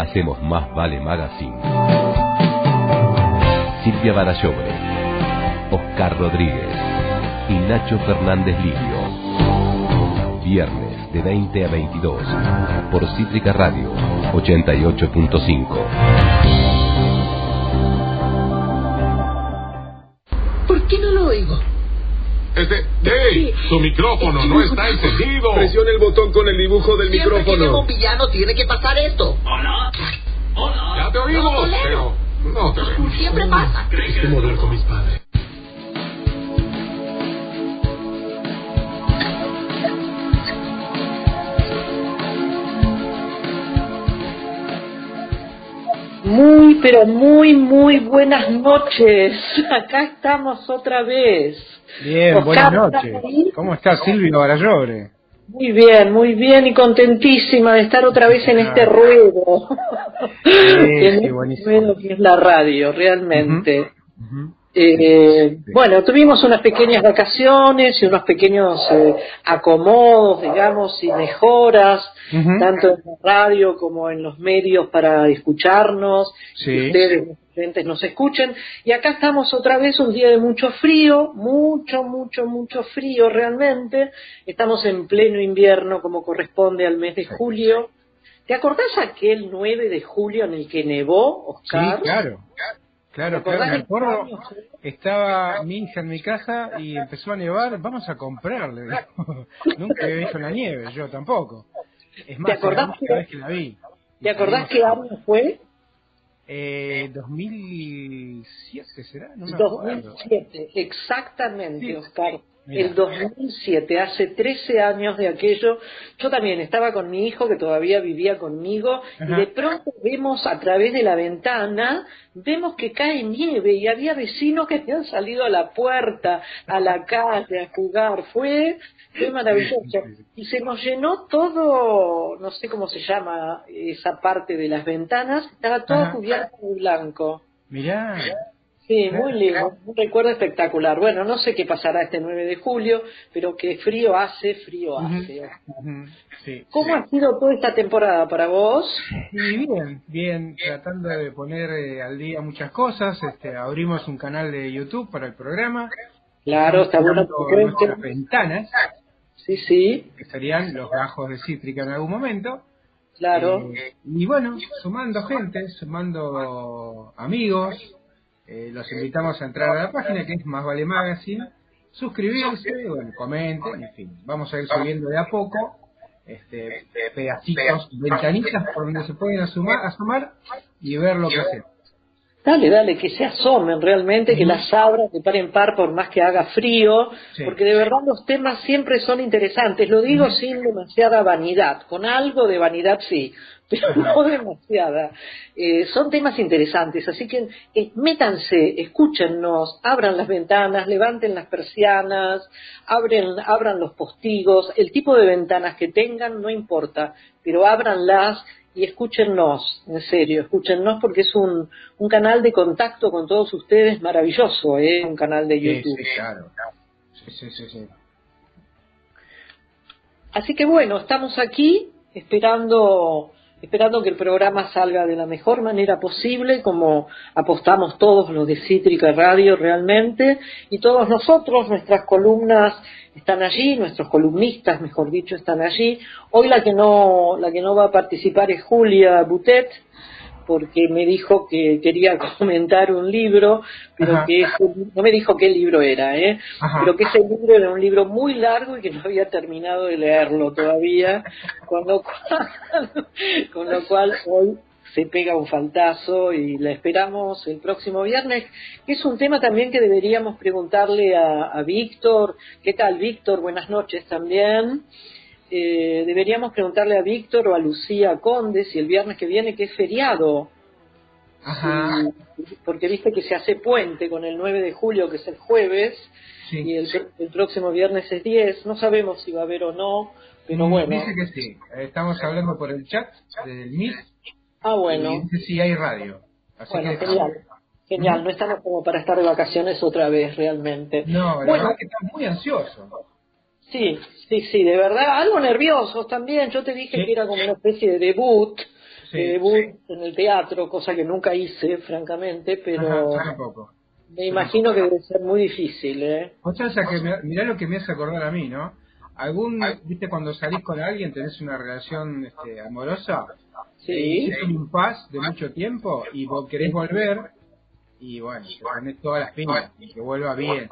hacemos Más Vale Magazine. Silvia Barallobre, Oscar Rodríguez y Nacho Fernández Livio. Viernes de 20 a 22 por Cítrica Radio 88.5. ¿Por qué no lo oigo? Este, ¡Ey! Su micrófono no está encendido. Presione el botón con el dibujo del Siempre que micrófono. lleva un villano tiene que pasar esto. Hola. Hola. Te oímos, No, pero no te vemos. Siempre pasa. ¿Crees que hablar con mis padres. Muy, pero muy, muy buenas noches. Acá estamos otra vez. Bien, Oscar, buenas ¿estás noches. ¿Cómo está Silvio Barallobre? Muy bien, muy bien y contentísima de estar otra vez en Ah. este ruedo. Sí, en sí, este buenísimo. ruedo que es la radio, realmente. Eh, Sí. Bueno, tuvimos unas pequeñas vacaciones y unos pequeños eh, acomodos, digamos, y mejoras, tanto en la radio como en los medios para escucharnos, Sí. que ustedes, los oyentes, nos escuchen. Y acá estamos otra vez, un día de mucho frío, mucho, mucho, mucho frío realmente. Estamos en pleno invierno, como corresponde al mes de julio. ¿Te acordás aquel 9 de julio en el que nevó, Sí, Oscar? claro. Claro, ¿Te claro, acordás me acuerdo. Estaba mi hija en mi casa y empezó a nevar. Vamos a comprarle. Nunca había visto la nieve, yo tampoco. Es más, acordás la única que- vez que la vi. ¿Te acordás qué año fue? Eh, 2007 será, no me acuerdo. 2007, exactamente, Sí. Oscar. Mira. El 2007, hace 13 años de aquello, yo también estaba con mi hijo que todavía vivía conmigo y de pronto vemos a través de la ventana, vemos que cae nieve y había vecinos que habían salido a la puerta, a la calle, a jugar. Fue, fue maravilloso. Y se nos llenó todo, no sé cómo se llama esa parte de las ventanas, estaba todo Ajá. cubierto de blanco. Mirá, Sí, muy lindo, un recuerdo espectacular. Bueno, no sé qué pasará este 9 de julio, pero que frío hace, frío hace. Sí. ¿Cómo ha sido toda esta temporada para vos? Y bien, bien, tratando de poner eh, al día muchas cosas. Este, abrimos un canal de YouTube para el programa. Claro, está bueno nuestras ventanas, Sí, sí, que serían los gajos de cítrica en algún momento. claro. Eh, y bueno, sumando gente, sumando amigos, eh, los invitamos a entrar a la página que es Más Vale Magazine, suscribirse, bueno, comenten, en fin, vamos a ir subiendo de a poco este, pedacitos, ventanitas por donde se pueden asumar, asomar y ver lo que hacemos. Dale, dale, que se asomen realmente, que las abran de par en par por más que haga frío, Sí. porque de verdad los temas siempre son interesantes. Lo digo sin demasiada vanidad, con algo de vanidad sí, pero no demasiada. Eh, son temas interesantes, así que eh, métanse, escúchennos, abran las ventanas, levanten las persianas, abren, abran los postigos, el tipo de ventanas que tengan no importa, pero ábranlas y escúchennos, en serio, escúchennos porque es un, un canal de contacto con todos ustedes maravilloso, ¿eh? un canal de YouTube. sí, claro. Sí, sí, sí, sí. Así que bueno, estamos aquí esperando esperando que el programa salga de la mejor manera posible, como apostamos todos los de Cítrica Radio realmente, y todos nosotros, nuestras columnas están allí, nuestros columnistas, mejor dicho, están allí. Hoy la que no, la que no va a participar es Julia Butet, porque me dijo que quería comentar un libro, pero Ajá. que ese- no me dijo qué libro era, ¿eh? Ajá. pero que ese libro era un libro muy largo y que no había terminado de leerlo todavía, con lo cual, con lo cual hoy se pega un faltazo y la esperamos el próximo viernes, que es un tema también que deberíamos preguntarle a, a Víctor. ¿Qué tal, Víctor? Buenas noches también. Eh, deberíamos preguntarle a Víctor o a Lucía Conde si el viernes que viene, que es feriado, Ajá. Porque viste que se hace puente con el 9 de julio, que es el jueves, y el, el próximo viernes es 10. No sabemos si va a haber o no, pero Mm, bueno. Dice que sí. Estamos hablando por el chat del Meet Ah, bueno. y dice si hay radio. Así Bueno, que genial. Genial, no estamos como para estar de vacaciones otra vez realmente. No, la Bueno. verdad que está muy ansioso. Sí, sí, sí, de verdad. Algo nerviosos también. Yo te dije Sí. que era como una especie de debut. Sí, debut en el teatro, cosa que nunca hice, francamente, pero me imagino que debe ser muy difícil, ¿eh? O sea, que mirá lo que me hace acordar a mí, ¿no? ¿Algún, viste, cuando salís con alguien, tenés una relación este, amorosa? Sí. Un paz de mucho tiempo y vos querés volver y bueno, te pones todas las piñas y que vuelva bien.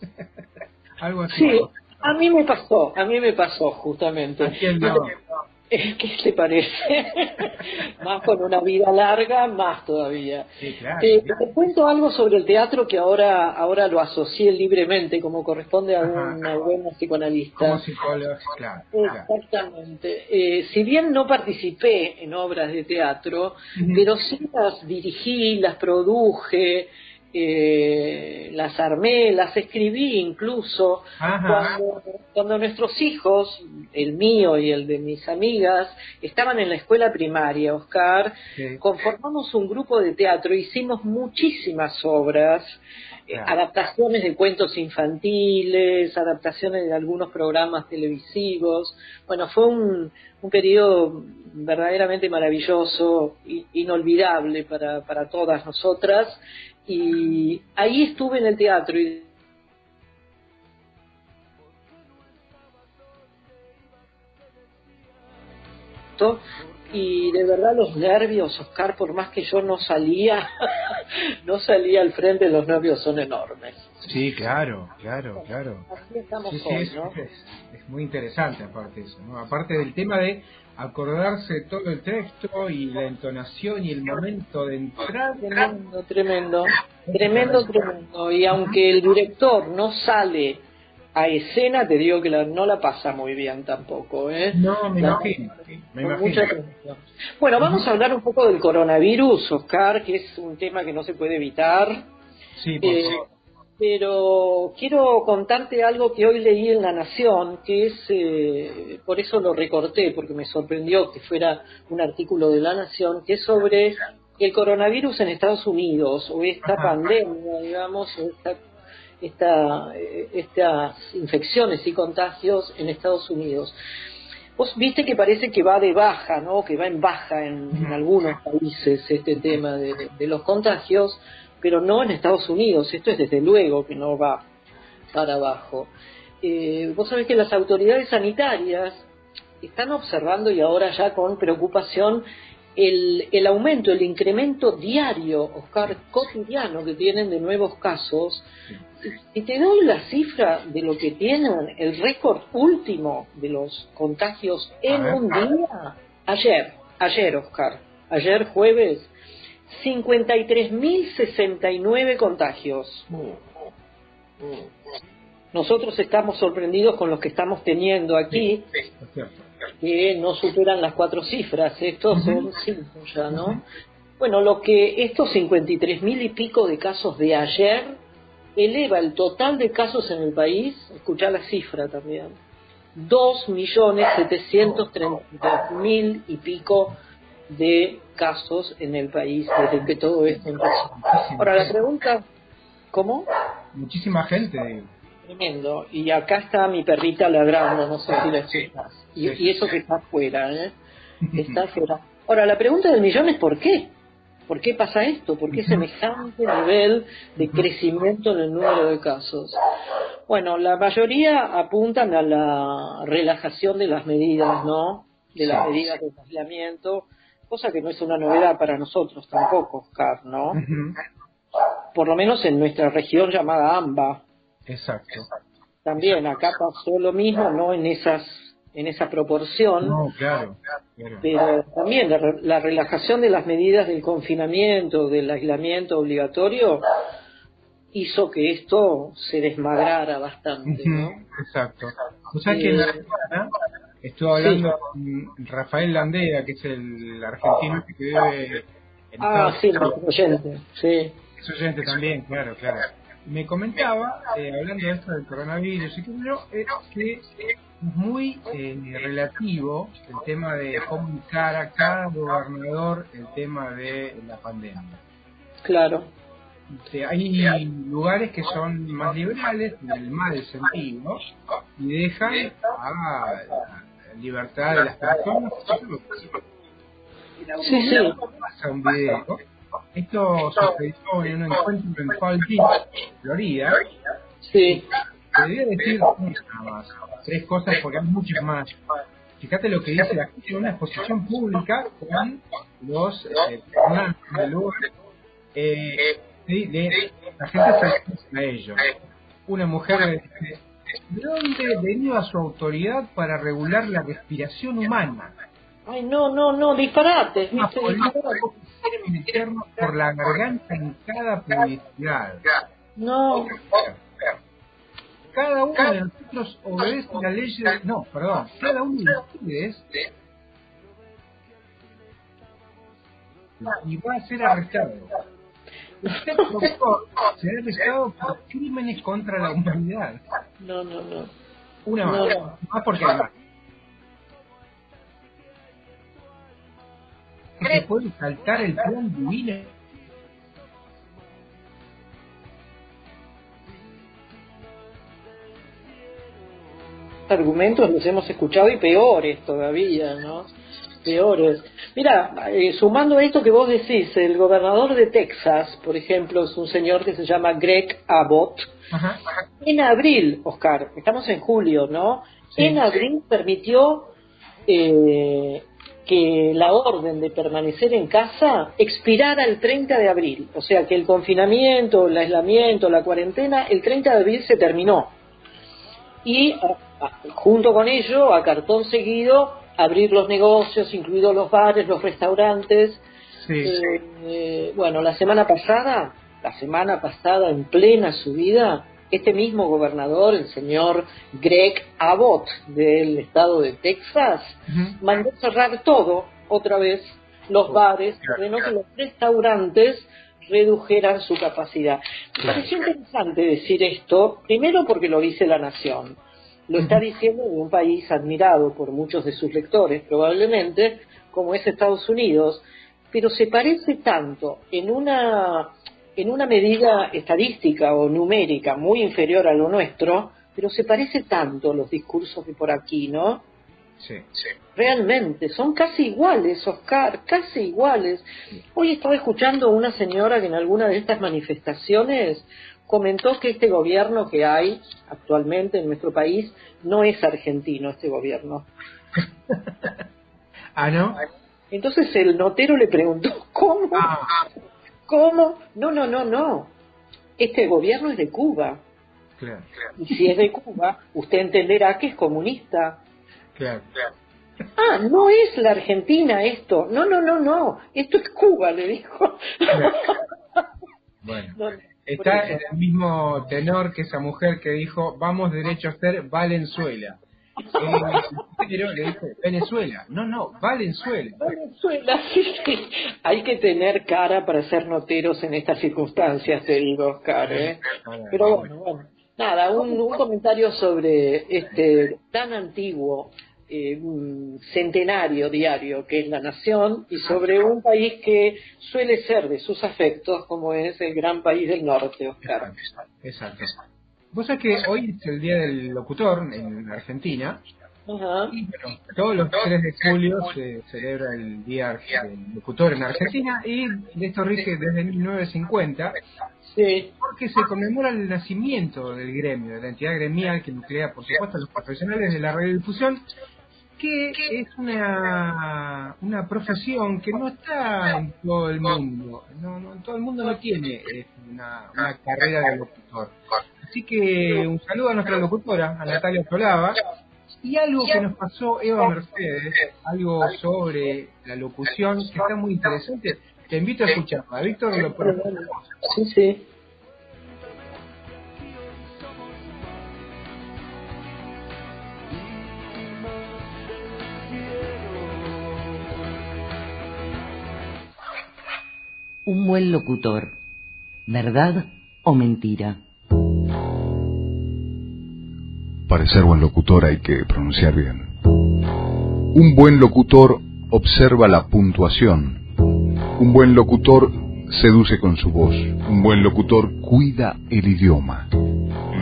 Algo así. Sí, a mí me pasó, a mí me pasó justamente. ¿Qué te parece? más con una vida larga, más todavía. Sí, claro, te, cuento algo sobre el teatro que ahora ahora lo asocié libremente, como corresponde a una buena psicoanalista. Como psicólogo, claro. Exactamente. Eh, si bien no participé en obras de teatro, pero sí las dirigí, las produje, eh, las armé, las escribí incluso. Cuando, cuando, nuestros hijos, el mío y el de mis amigas, estaban en la escuela primaria, Oscar, conformamos un grupo de teatro, hicimos muchísimas obras. Eh, adaptaciones de cuentos infantiles, adaptaciones de algunos programas televisivos. Bueno, fue un, un periodo verdaderamente maravilloso, inolvidable para, para todas nosotras, y ahí estuve en el teatro y y de verdad los nervios, Oscar, por más que yo no salía, no salía al frente, los nervios son enormes. Sí, claro, claro, claro. Así estamos es, ¿no? es, muy interesante aparte eso, ¿no? Aparte del tema de acordarse todo el texto y la entonación y el momento de entrar. Tremendo, tremendo, tremendo, tremendo. Y aunque el director no sale a escena, te digo que no la pasa muy bien tampoco. ¿eh? No, me imagino. Me imagino. Bueno, vamos a hablar un poco del coronavirus, Oscar, que es un tema que no se puede evitar. Sí, por eh, pero quiero contarte algo que hoy leí en La Nación, que es, eh, por eso lo recorté, porque me sorprendió que fuera un artículo de La Nación, que es sobre el coronavirus en Estados Unidos, o esta pandemia, digamos, o esta, esta, eh, estas infecciones y contagios en Estados Unidos. Vos viste que parece que va de baja, ¿no? Que va en baja en, algunos países este tema de los contagios pero no en Estados Unidos. Esto es desde luego que no va para abajo. Eh, vos sabés que las autoridades sanitarias están observando y ahora ya con preocupación el, el aumento, el incremento diario, Oscar, cotidiano que tienen de nuevos casos. Y te doy la cifra de lo que tienen, el récord último de los contagios en un día, ayer, ayer, Oscar, ayer jueves, 53.069 contagios. Nosotros estamos sorprendidos con los que estamos teniendo aquí, que no superan las cuatro cifras. Estos son cinco ya, ¿no? Bueno, lo que estos 53.000 y pico de casos de ayer eleva el total de casos en el país, escucha la cifra también, 2.732.000 y pico de casos en el país desde que todo esto empezó. Ahora la pregunta, ¿cómo? Muchísima gente. Tremendo. Y acá está mi perrita ladrando, no sé si la escuchas. Y, eso que está afuera, ¿eh? Está afuera. Ahora la pregunta del millón es ¿por qué? ¿Por qué pasa esto? ¿Por qué semejante nivel de crecimiento en el número de casos? Bueno, la mayoría apuntan a la relajación de las medidas, ¿no? De las medidas de aislamiento cosa que no es una novedad para nosotros tampoco, Oscar, ¿no? Por lo menos en nuestra región llamada AMBA. Exacto. También acá pasó lo mismo, no en esas en esa proporción. No, claro, Pero también la, relajación de las medidas del confinamiento, del aislamiento obligatorio, hizo que esto se desmadrara bastante, ¿no? Exacto. O sea que Estuve hablando con Rafael Landera, que es el argentino que vive en Ah, sí, oyente, sí. Es oyente también, claro, claro. Me comentaba, eh, hablando de esto del coronavirus y que es que es muy eh, relativo el tema de comunicar a cada gobernador el tema de la pandemia. Claro. hay lugares que son más liberales en el mal sentido y dejan a libertad de las personas. Sí, sí. pasa un video. Esto sucedió en un encuentro en Palm Beach, Florida. Sí. Te debía decir nada más, tres cosas porque hay muchas más. Fíjate lo que dice la gente en una exposición pública con los eh, personajes del lugar. Eh, sí, de, la gente se expresa a ellos. Una mujer dice, ¿de dónde deriva su autoridad para regular la respiración humana? Ay, no, no, no, disparates, quiere meternos por la garganta en cada publicidad. No, Cada uno de nosotros obedece la ley de... No, perdón. Cada uno de ustedes y va a ser arrestado. Usted, doctor, será arrestado por crímenes contra la humanidad. no, no, no. Una más. no. Más porque además. Que se puede saltar el plan divino. argumentos los hemos escuchado y peores todavía, ¿no? Peores. Mira, eh, sumando esto que vos decís, el gobernador de Texas, por ejemplo, es un señor que se llama Greg Abbott. Ajá. En abril, Oscar, estamos en julio, ¿no? Sí. En abril permitió eh, que la orden de permanecer en casa expirara el 30 de abril. O sea que el confinamiento, el aislamiento, la cuarentena, el 30 de abril se terminó y a- junto con ello, a cartón seguido, abrir los negocios, incluidos los bares, los restaurantes. Sí. Eh, eh, bueno, la semana pasada, la semana pasada, en plena subida, este mismo gobernador, el señor Greg Abbott del estado de Texas, mandó cerrar todo otra vez, los bares, ordenó que los restaurantes redujeran su capacidad. Me pareció interesante decir esto, primero porque lo dice la Nación, lo está diciendo en un país admirado por muchos de sus lectores, probablemente, como es Estados Unidos, pero se parece tanto en una, en una medida estadística o numérica muy inferior a lo nuestro, pero se parece tanto los discursos de por aquí, ¿no? Sí. Realmente, son casi iguales, Oscar, casi iguales. Hoy estaba escuchando a una señora que en alguna de estas manifestaciones comentó que este gobierno que hay actualmente en nuestro país no es argentino, este gobierno. Ah, ¿no? Entonces el notero le preguntó, ¿cómo? Ah, ¿Cómo? No, no, no, no. Este gobierno es de Cuba. claro, Y si es de Cuba, usted entenderá que es comunista. claro. Ah, no es la Argentina esto. No, no, no, no. Esto es Cuba, le dijo. Bueno. No, no, Está en el mismo tenor que esa mujer que dijo, vamos derecho a ser Valenzuela. Eh, pero le dijo, Venezuela. No, no, Valenzuela. Venezuela, sí, sí. Hay que tener cara para ser noteros en estas circunstancias, te digo, Oscar. ¿eh? Pero bueno, bueno. Nada, un, un comentario sobre este tan antiguo eh, un centenario diario que es la nación y sobre un país que suele ser de sus afectos como es el gran país del norte, Oscar. Exacto. Vos sabés que hoy es el Día del Locutor en Argentina. Ajá. Y bueno, todos los 3 de julio se celebra el Día del Locutor en Argentina y de esto rige desde 1950 Sí, porque se conmemora el nacimiento del gremio, de la entidad gremial que nuclea, por supuesto, a los profesionales de la radiodifusión, que es una, una profesión que no está en todo el mundo. No, no, todo el mundo no tiene eh, una, una carrera de locutor. Así que un saludo a nuestra locutora, a Natalia Solava. Y algo que nos pasó Eva Mercedes, algo sobre la locución que está muy interesante. Te invito a escucharla. Víctor lo sí, sí. Un buen locutor. ¿Verdad o mentira? Para ser buen locutor hay que pronunciar bien. Un buen locutor observa la puntuación. Un buen locutor seduce con su voz. Un buen locutor cuida el idioma.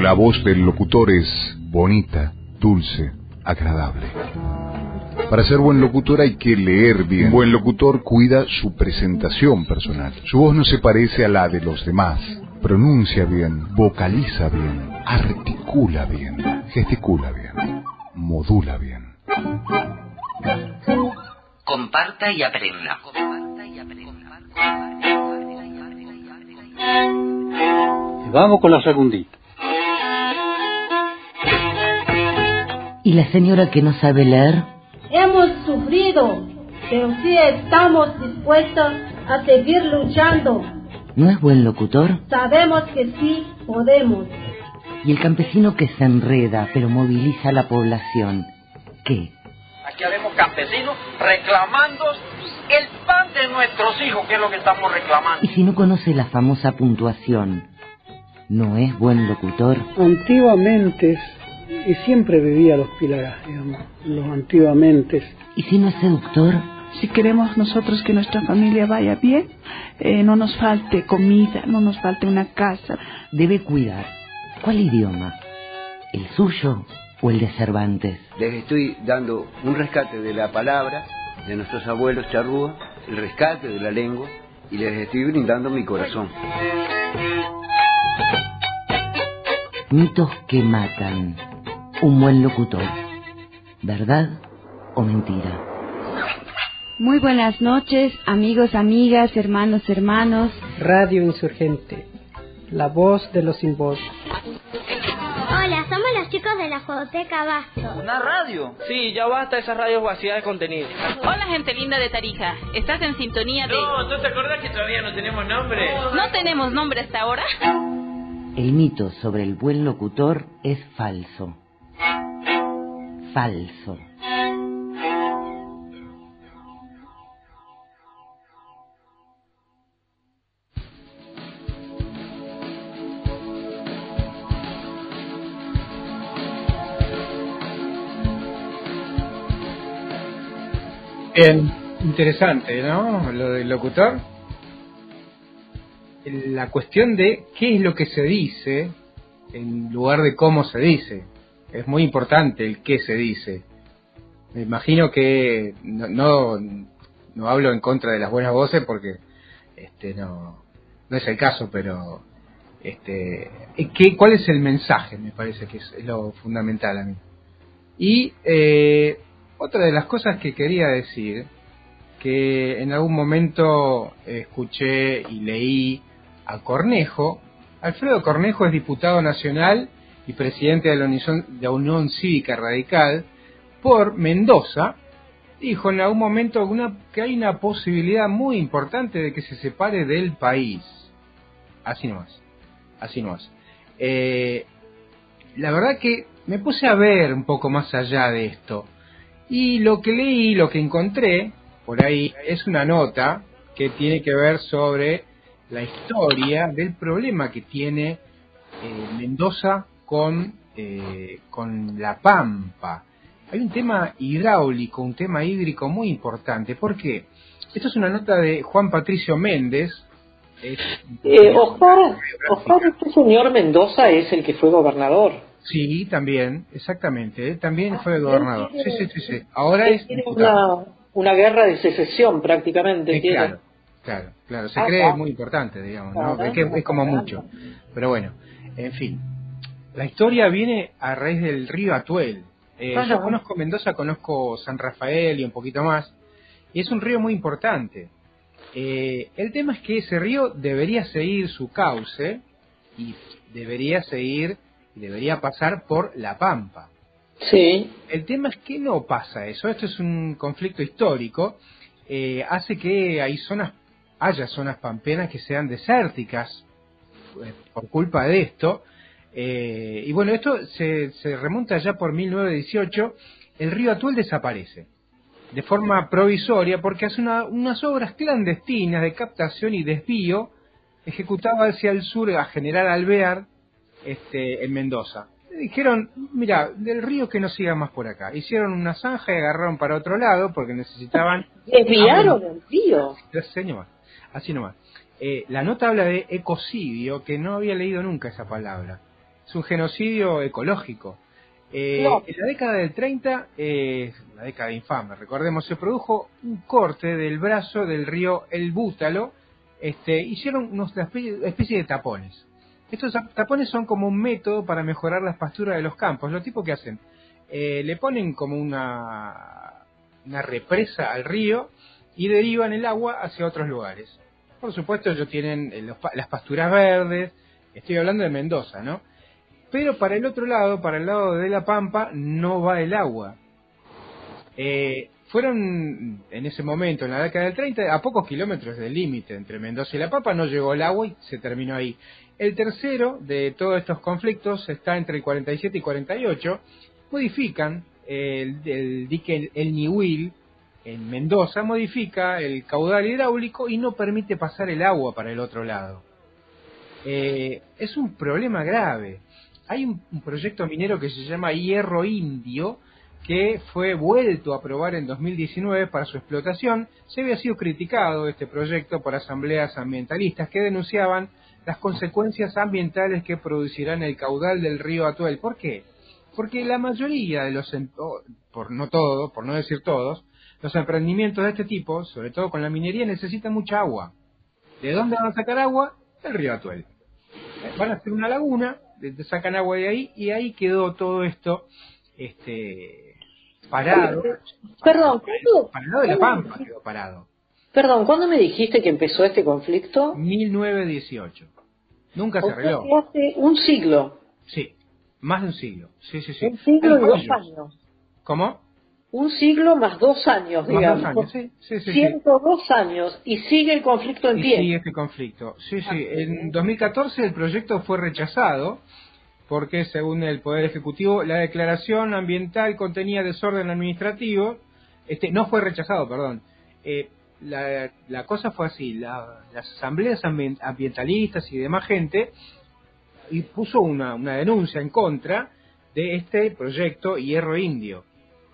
La voz del locutor es bonita, dulce, agradable. Para ser buen locutor hay que leer bien. Un buen locutor cuida su presentación personal. Su voz no se parece a la de los demás. Pronuncia bien, vocaliza bien, articula bien, gesticula bien, modula bien. Comparta y aprenda. Vamos con la segundita. ¿Y la señora que no sabe leer? Hemos sufrido, pero sí estamos dispuestos a seguir luchando. ¿No es buen locutor? Sabemos que sí podemos. ¿Y el campesino que se enreda pero moviliza a la población? ¿Qué? Aquí haremos campesinos reclamando el pan de nuestros hijos, que es lo que estamos reclamando. ¿Y si no conoce la famosa puntuación? ¿No es buen locutor? Antiguamente, y siempre vivía los pilares, digamos, los antiguamente. ¿Y si no es seductor? Si queremos nosotros que nuestra familia vaya bien, eh, no nos falte comida, no nos falte una casa. Debe cuidar. ¿Cuál idioma? ¿El suyo o el de Cervantes? Les estoy dando un rescate de la palabra de nuestros abuelos charrúa, el rescate de la lengua, y les estoy brindando mi corazón. Mitos que matan. Un buen locutor. ¿Verdad o mentira? Muy buenas noches, amigos, amigas, hermanos, hermanos. Radio Insurgente, la voz de los sin voz. Hola, somos los chicos de la Jugoteca Basto. ¿Una radio? Sí, ya basta esas radios vacías de contenido. Hola, gente linda de Tarija. ¿Estás en sintonía de...? No, ¿tú te acuerdas que todavía no tenemos nombre? ¿No tenemos nombre hasta ahora? El mito sobre el buen locutor es falso. Falso. Interesante, ¿no? Lo del locutor. La cuestión de qué es lo que se dice en lugar de cómo se dice. Es muy importante el qué se dice. Me imagino que no, no, hablo en contra de las buenas voces porque este no, no es el caso, pero este ¿qué, ¿cuál es el mensaje? Me parece que es, lo fundamental a mí. Y eh, otra de las cosas que quería decir, que en algún momento escuché y leí a Cornejo. Alfredo Cornejo es diputado nacional presidente de la Unión, Unión Cívica Radical por Mendoza. Dijo en algún momento una, que hay una posibilidad muy importante de que se separe del país. Así nomás. Así nomás. Eh, la verdad que me puse a ver un poco más allá de esto. Y lo que leí, lo que encontré por ahí, es una nota que tiene que ver sobre la historia del problema que tiene eh, Mendoza con, eh, con la Pampa. Hay un tema hidráulico, un tema hídrico muy importante. ¿Por qué? Esto es una nota de Juan Patricio Méndez. Es, eh, Oscar, Oscar, este señor Mendoza es el que fue gobernador. Sí, también, exactamente. Él también fue gobernador. Sí, sí, sí, sí. Ahora es tiene una, una guerra de secesión prácticamente. Sí, claro, claro, claro. Se cree muy importante, digamos, ¿no? Es, que es como mucho. Pero bueno, en fin. La historia viene a raíz del río Atuel. Eh, yo conozco Mendoza, conozco San Rafael y un poquito más. Y es un río muy importante. Eh, el tema es que ese río debería seguir su cauce y debería seguir debería pasar por La Pampa. Sí. El tema es que no pasa eso. Esto es un conflicto histórico. Eh, hace que hay zonas, haya zonas pampeanas que sean desérticas eh, por culpa de esto. Eh, y bueno, esto se, se remonta ya por 1918. El río Atuel desaparece de forma provisoria porque hace una, unas obras clandestinas de captación y desvío ejecutaba hacia el sur a General Alvear este, en Mendoza. Dijeron, mira, del río que no siga más por acá. Hicieron una zanja y agarraron para otro lado porque necesitaban... Desviaron el río. Así nomás. Así nomás. Eh, la nota habla de ecocidio, que no había leído nunca esa palabra. Es un genocidio ecológico. Eh, No. En la década del 30, eh, la década infame, recordemos, se produjo un corte del brazo del río El Bútalo. Este, hicieron unos especie, de tapones. Estos tap- tapones son como un método para mejorar las pasturas de los campos. Los tipos que hacen, Eh, le ponen como una, una represa al río y derivan el agua hacia otros lugares. Por supuesto, ellos tienen eh, los las pasturas verdes, estoy hablando de Mendoza, ¿no? Pero para el otro lado, para el lado de la Pampa, no va el agua. Eh, fueron en ese momento, en la década del 30, a pocos kilómetros del límite entre Mendoza y La Pampa, no llegó el agua y se terminó ahí. El tercero de todos estos conflictos está entre el 47 y 48. Modifican el, el dique El, Nihuil en Mendoza, modifica el caudal hidráulico y no permite pasar el agua para el otro lado. Eh, es un problema grave. Hay un, proyecto minero que se llama Hierro Indio, que fue vuelto a aprobar en 2019 para su explotación. Se había sido criticado este proyecto por asambleas ambientalistas que denunciaban las consecuencias ambientales que producirán el caudal del río Atuel. ¿Por qué? Porque la mayoría de los, por no todo, por no decir todos, los emprendimientos de este tipo, sobre todo con la minería, necesitan mucha agua. ¿De dónde van a sacar agua? Del río Atuel. Van a hacer una laguna, de- sacan agua de ahí y ahí quedó todo esto este parado. Perdón, ¿cuándo, Para el lado de la Pampa quedó parado. perdón, ¿cuándo me dijiste que empezó este conflicto? 1918. Nunca se O arregló. hace un siglo. Sí, más de un siglo. Sí, sí, sí. Un siglo y dos años. ¿Cómo? Un siglo más dos años, Más digamos. dos años, sí, sí, sí, sí. 102 años y sigue el conflicto en Y pie. sigue este conflicto. Sí, sí. En 2014 el proyecto fue rechazado porque, según el Poder Ejecutivo, la declaración ambiental contenía desorden administrativo. Este, no fue rechazado, perdón. Eh, la, la cosa fue así. la- las asambleas ambien- ambientalistas y demás gente y puso una, una denuncia en contra de este proyecto Hierro Indio.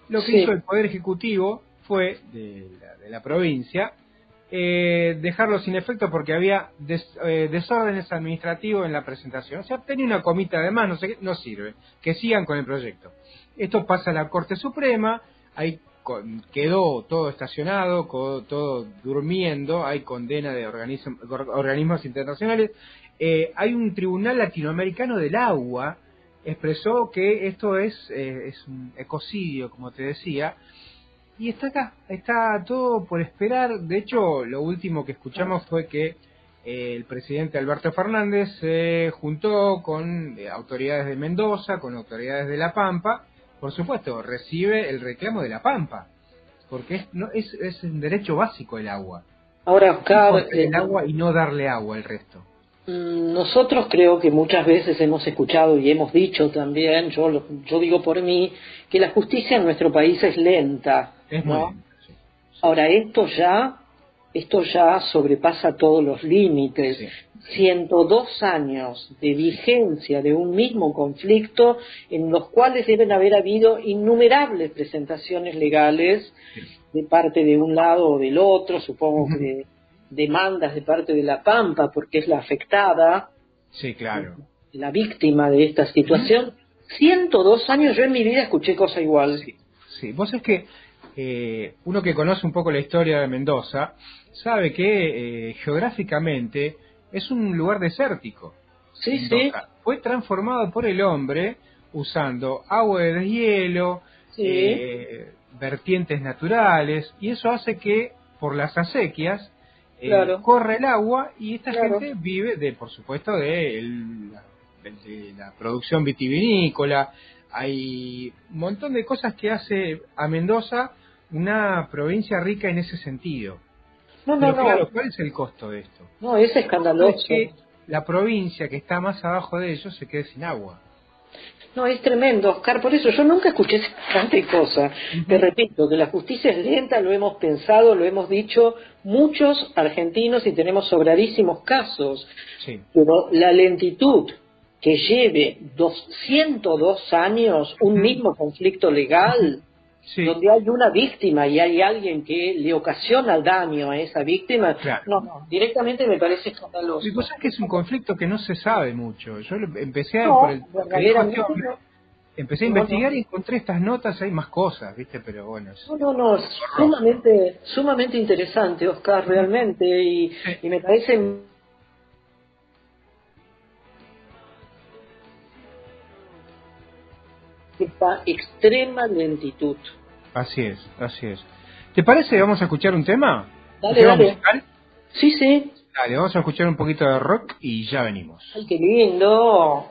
Lo que Sí. hizo el Poder Ejecutivo fue, de la, de la provincia, eh, dejarlo sin efecto porque había des- eh, desórdenes administrativos en la presentación. O sea, tenía una comita de más, no sé qué, no sirve. Que sigan con el proyecto. Esto pasa a la Corte Suprema, ahí co- quedó todo estacionado, co- todo durmiendo, hay condena de organism- or- organismos internacionales. Eh, hay un tribunal latinoamericano del agua expresó que esto es, eh, es un ecocidio, como te decía, y está acá, está todo por esperar. De hecho, lo último que escuchamos fue que eh, el presidente Alberto Fernández se juntó con eh, autoridades de Mendoza, con autoridades de La Pampa. Por supuesto, recibe el reclamo de La Pampa, porque es, no, es, es un derecho básico el agua. Ahora, el agua y no darle agua al resto. Mm, Nosotros creo que muchas veces hemos escuchado y hemos dicho también, yo, yo digo por mí, que la justicia en nuestro país es lenta. Es ¿no? Ahora, esto ya, esto ya sobrepasa todos los límites. 102 años de vigencia de un mismo conflicto en los cuales deben haber habido innumerables presentaciones legales de parte de un lado o del otro, supongo que demandas de parte de la Pampa porque es la afectada, Sí, claro. la víctima de esta situación. 102 años, yo en mi vida escuché cosa igual. Sí, vos es que eh, uno que conoce un poco la historia de Mendoza sabe que eh, geográficamente es un lugar desértico. Sí, Mendoza. Fue transformado por el hombre usando agua de deshielo, Sí. eh, vertientes naturales, y eso hace que por las acequias eh, Claro. corre el agua y esta Claro. gente vive de, por supuesto, de, el- la, de la producción vitivinícola. Hay un montón de cosas que hace a Mendoza una provincia rica en ese sentido. No, no, Pero no. claro, ¿cuál es el costo de esto? No, es escandaloso. Es que la provincia que está más abajo de ellos se quede sin agua. No, es tremendo, Oscar. Por eso yo nunca escuché semejante cosa. Te repito, que la justicia es lenta, lo hemos pensado, lo hemos dicho muchos argentinos y tenemos sobradísimos casos. Sí. Pero la lentitud que lleve 202 años un mismo conflicto legal, donde hay una víctima y hay alguien que le ocasiona daño a esa víctima, no, no, directamente me parece escandaloso. Y vos sabés que es un conflicto que no se sabe mucho. Yo empecé a, No, por el, no. empecé a investigar y encontré estas notas, hay más cosas, ¿viste? Pero bueno. Es... No, no, no, sumamente, sumamente interesante, Oscar, realmente, y, y me parece esta extrema lentitud. Así es, así es. ¿Te parece? Vamos a escuchar un tema. Dale, dale. musical? Sí, sí. Dale, vamos a escuchar un poquito de rock y ya venimos. Ay, qué lindo.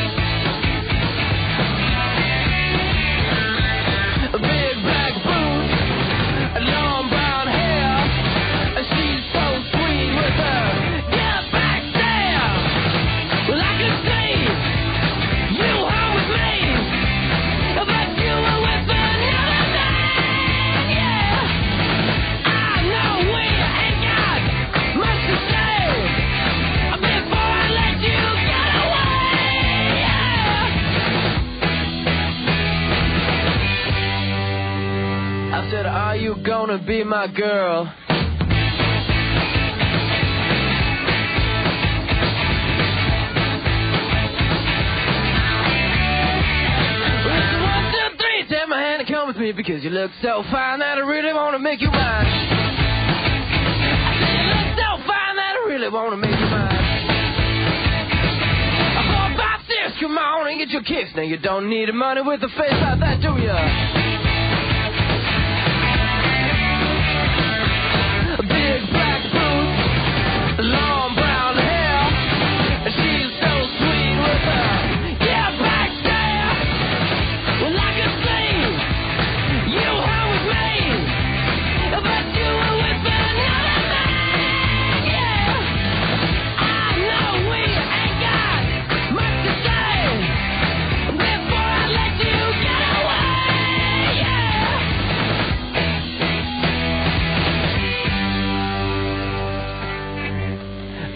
Gonna be my girl? One, two, three, take my hand and come with me because you look so fine that I really wanna make you mine. I said you look so fine that I really wanna make you mine. Four, five, six, come on and get your kicks. Now you don't need money with a face like that, do ya?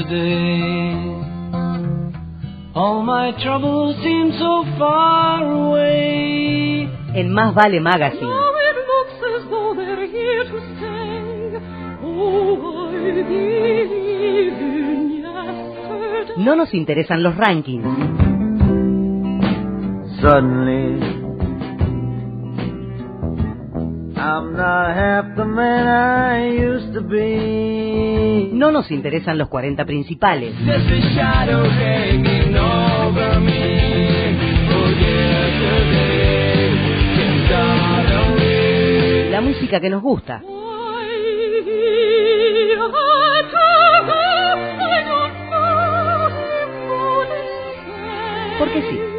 Yesterday, all my troubles seem so far away. En Más Vale Magazine. Now it looks as though they're here to stay. Oh, I believe in yesterday. No nos interesan los rankings. Suddenly, No nos interesan los 40 principales. La música que nos gusta. Porque sí.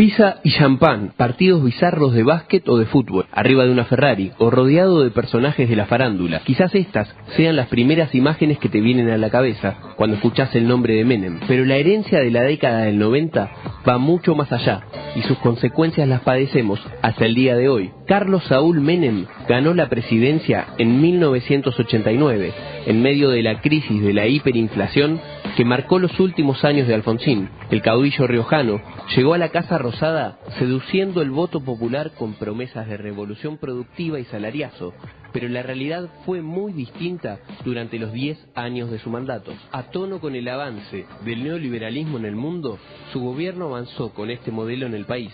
Pizza y champán, partidos bizarros de básquet o de fútbol, arriba de una Ferrari o rodeado de personajes de la farándula. Quizás estas sean las primeras imágenes que te vienen a la cabeza cuando escuchas el nombre de Menem, pero la herencia de la década del 90 va mucho más allá y sus consecuencias las padecemos hasta el día de hoy. Carlos Saúl Menem ganó la presidencia en 1989, en medio de la crisis de la hiperinflación que marcó los últimos años de Alfonsín. El caudillo riojano llegó a la Casa Rosada seduciendo el voto popular con promesas de revolución productiva y salariazo, pero la realidad fue muy distinta durante los 10 años de su mandato. A tono con el avance del neoliberalismo en el mundo, su gobierno avanzó con este modelo en el país.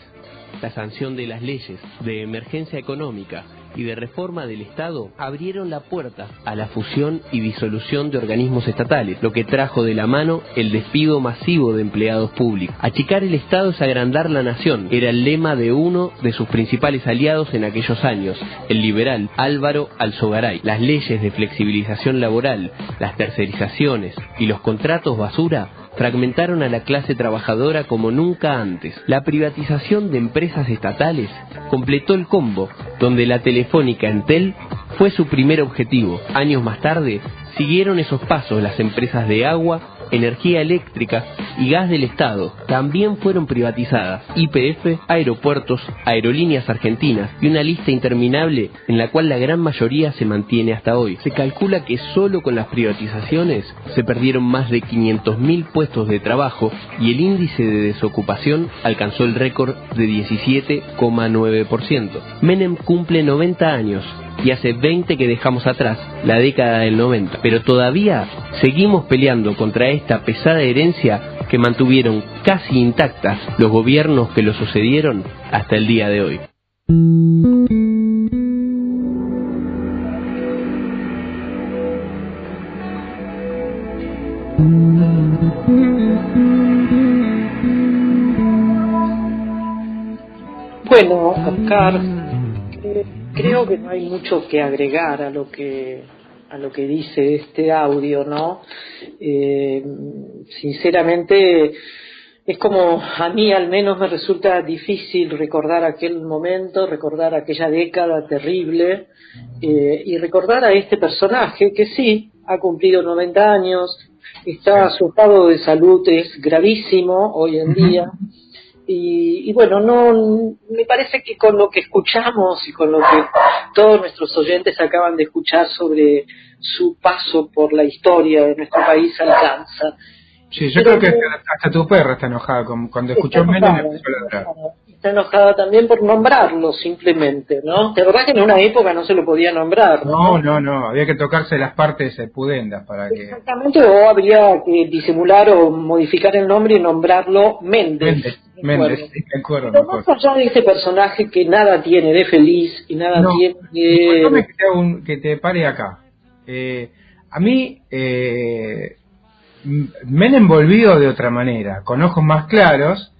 La sanción de las leyes de emergencia económica y de reforma del Estado abrieron la puerta a la fusión y disolución de organismos estatales, lo que trajo de la mano el despido masivo de empleados públicos. Achicar el Estado es agrandar la nación, era el lema de uno de sus principales aliados en aquellos años, el liberal Álvaro Alzogaray. Las leyes de flexibilización laboral, las tercerizaciones y los contratos basura fragmentaron a la clase trabajadora como nunca antes. La privatización de empresas estatales completó el combo, donde la telefónica Entel fue su primer objetivo. Años más tarde, siguieron esos pasos las empresas de agua, energía eléctrica y gas del Estado también fueron privatizadas. IPF, aeropuertos, aerolíneas argentinas y una lista interminable en la cual la gran mayoría se mantiene hasta hoy. Se calcula que solo con las privatizaciones se perdieron más de 500.000 puestos de trabajo y el índice de desocupación alcanzó el récord de 17,9%. Menem cumple 90 años y hace 20 que dejamos atrás la década del 90, pero todavía seguimos peleando contra esta pesada herencia que mantuvieron casi intactas los gobiernos que lo sucedieron hasta el día de hoy. Bueno, Oscar, creo que no hay mucho que agregar a lo que a lo que dice este audio, ¿no? Eh, sinceramente es como a mí al menos me resulta difícil recordar aquel momento, recordar aquella década terrible eh, y recordar a este personaje que sí ha cumplido 90 años, está su estado de salud es gravísimo hoy en día. Y, y, bueno, no me parece que con lo que escuchamos y con lo que todos nuestros oyentes acaban de escuchar sobre su paso por la historia de nuestro país alcanza. Sí, yo creo que hasta tu perra está enojada cuando escuchó Menem empezó a ladrar. Está enojada también por nombrarlo simplemente, ¿no? De verdad que en una época no se lo podía nombrar. No, no, no, había que tocarse las partes pudendas para que... Exactamente, o habría que disimular o modificar el nombre y nombrarlo Méndez. Méndez. Méndez, sí, me acuerdo, Pero más allá de este personaje que nada tiene de feliz y nada No, tiene de... Que un- que te pare acá. Eh, a mí, eh, M- Menem volvió de otra manera, con ojos más claros,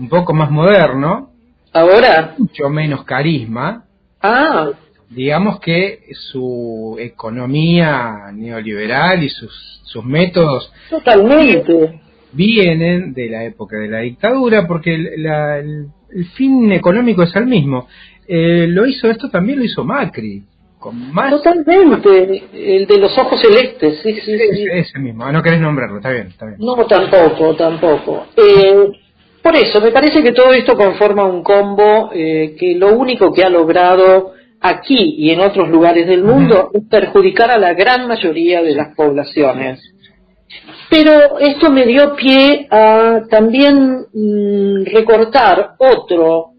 un poco más moderno. ¿Ahora? Mucho menos carisma. Ah, Digamos que su economía neoliberal y sus, sus métodos totalmente. vienen de la época de la dictadura, porque el, la- el- el fin económico es el mismo. Eh, lo hizo esto también lo hizo Macri, con más Totalmente. El de los ojos celestes, sí, sí, sí. ese mismo. Ah, no querés nombrarlo, está bien, está bien. No, tampoco, tampoco. Eh, por eso, me parece que todo esto conforma un combo eh, que lo único que ha logrado aquí y en otros lugares del mundo es perjudicar a la gran mayoría de las poblaciones. Pero esto me dio pie a también mm, recortar otro,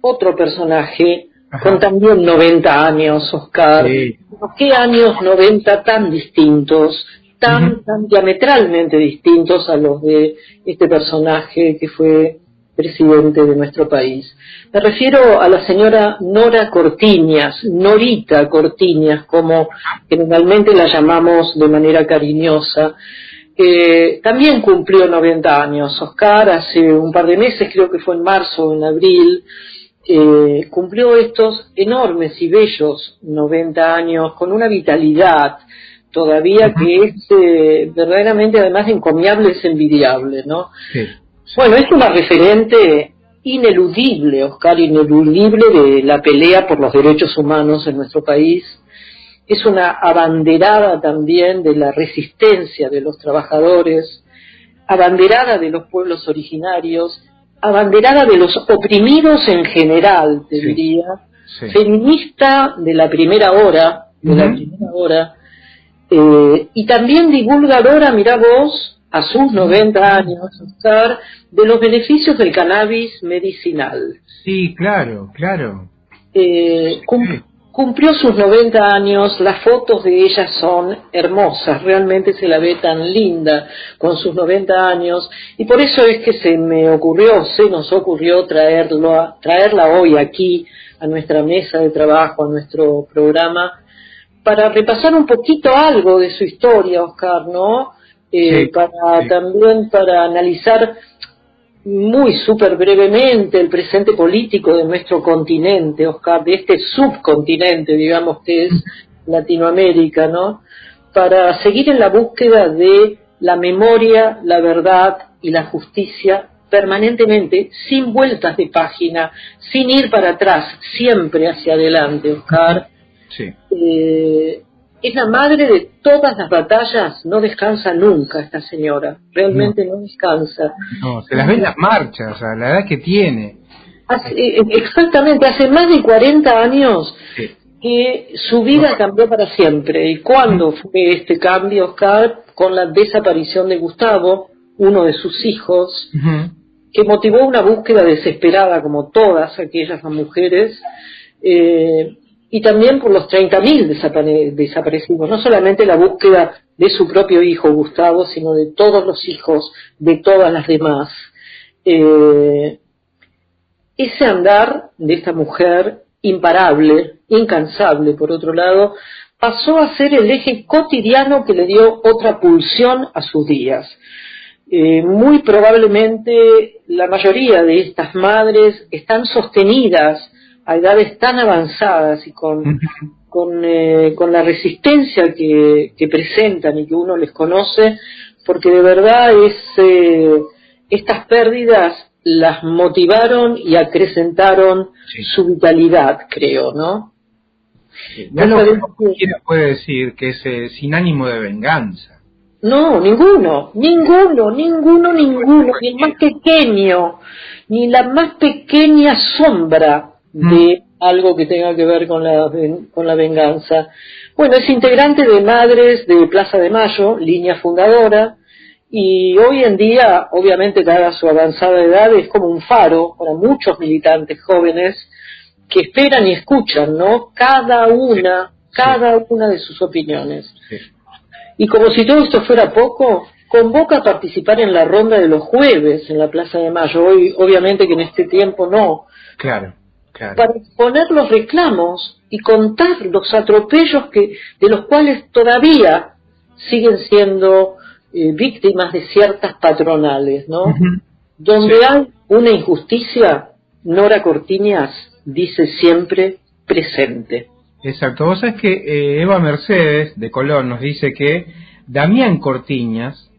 otro personaje con también 90 años, Oscar. ¿Qué años 90 tan distintos, tan, tan diametralmente distintos a los de este personaje que fue presidente de nuestro país? Me refiero a la señora Nora Cortiñas, Norita Cortiñas, como generalmente la llamamos de manera cariñosa. que también cumplió 90 años. Oscar hace un par de meses, creo que fue en marzo o en abril, eh, cumplió estos enormes y bellos 90 años con una vitalidad todavía que es eh, verdaderamente además encomiable, es envidiable, ¿no? Bueno, es una referente ineludible, Oscar, ineludible de la pelea por los derechos humanos en nuestro país. Es una abanderada también de la resistencia de los trabajadores, abanderada de los pueblos originarios, abanderada de los oprimidos en general, te diría, feminista de la primera hora, de la primera hora, eh, y también divulgadora, mira vos, a sus 90 años, de los beneficios del cannabis medicinal. Sí, claro, claro. Eh, cum- cumplió sus 90 años, las fotos de ella son hermosas, realmente se la ve tan linda con sus 90 años y por eso es que se me ocurrió, se nos ocurrió traerlo a- traerla hoy aquí a nuestra mesa de trabajo, a nuestro programa, para repasar un poquito algo de su historia, Oscar, ¿no? Eh, Sí, para sí. también para analizar muy súper brevemente el presente político de nuestro continente, Oscar, de este subcontinente, digamos que es Latinoamérica, ¿no? Para seguir en la búsqueda de la memoria, la verdad y la justicia permanentemente, sin vueltas de página, sin ir para atrás, siempre hacia adelante, Oscar. Sí. Eh, es la madre de todas las batallas, no descansa nunca esta señora, realmente no, descansa. No, se las ve en las marchas, a la edad que tiene. Hace- eh, exactamente, hace más de 40 años que su vida cambió para siempre. ¿Y cuándo fue este cambio, Oscar? Con la desaparición de Gustavo, uno de sus hijos, que motivó una búsqueda desesperada, como todas aquellas mujeres, eh, y también por los 30.000 desapare- desaparecidos. No solamente la búsqueda de su propio hijo Gustavo, sino de todos los hijos de todas las demás. Eh, ese andar de esta mujer imparable, incansable, por otro lado, pasó a ser el eje cotidiano que le dio otra pulsión a sus días. Eh, muy probablemente la mayoría de estas madres están sostenidas a edades tan avanzadas y con, con, eh, con la resistencia que, que presentan y que uno les conoce, porque de verdad es, eh, estas pérdidas las motivaron y acrecentaron su vitalidad, creo, ¿no? Ya lo que cualquiera puede decir que es eh, sin ánimo de venganza. No, ninguno, ninguno, ninguno, ninguno, ni el más pequeño, ni la más pequeña sombra de algo que tenga que ver con la, con la venganza. Bueno, es integrante de Madres de Plaza de Mayo, línea fundadora, y hoy en día, obviamente, dada su avanzada edad, es como un faro para muchos militantes jóvenes que esperan y escuchan, ¿no? Cada una, cada una de sus opiniones. Y como si todo esto fuera poco, convoca a participar en la ronda de los jueves en la Plaza de Mayo. Hoy, obviamente que en este tiempo no, Claro, claro. para exponer los reclamos y contar los atropellos que, de los cuales todavía siguen siendo eh, víctimas de ciertas patronales, ¿no? Donde hay una injusticia, Nora Cortiñas dice siempre presente. Exacto. Vos sabés que eh, Eva Mercedes de Colón nos dice que Damián Cortiñas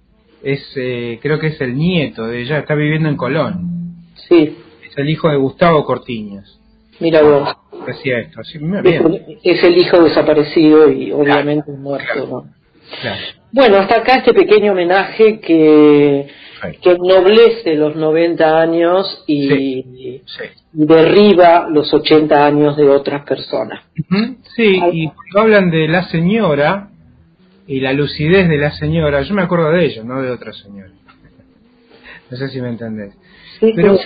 es, eh, creo que es el nieto de ella, está viviendo en Colón. Sí. Es el hijo de Gustavo Cortiñas. Mira vos. Decía esto. Sí, bien. Es el hijo desaparecido y obviamente muerto, ¿no? Claro. Bueno, hasta acá este pequeño homenaje que, que ennoblece los 90 años y, y derriba los 80 años de otras personas. Sí, y cuando hablan de la señora y la lucidez de la señora, yo me acuerdo de ella, no de otra señora. No sé si me entendés. Pero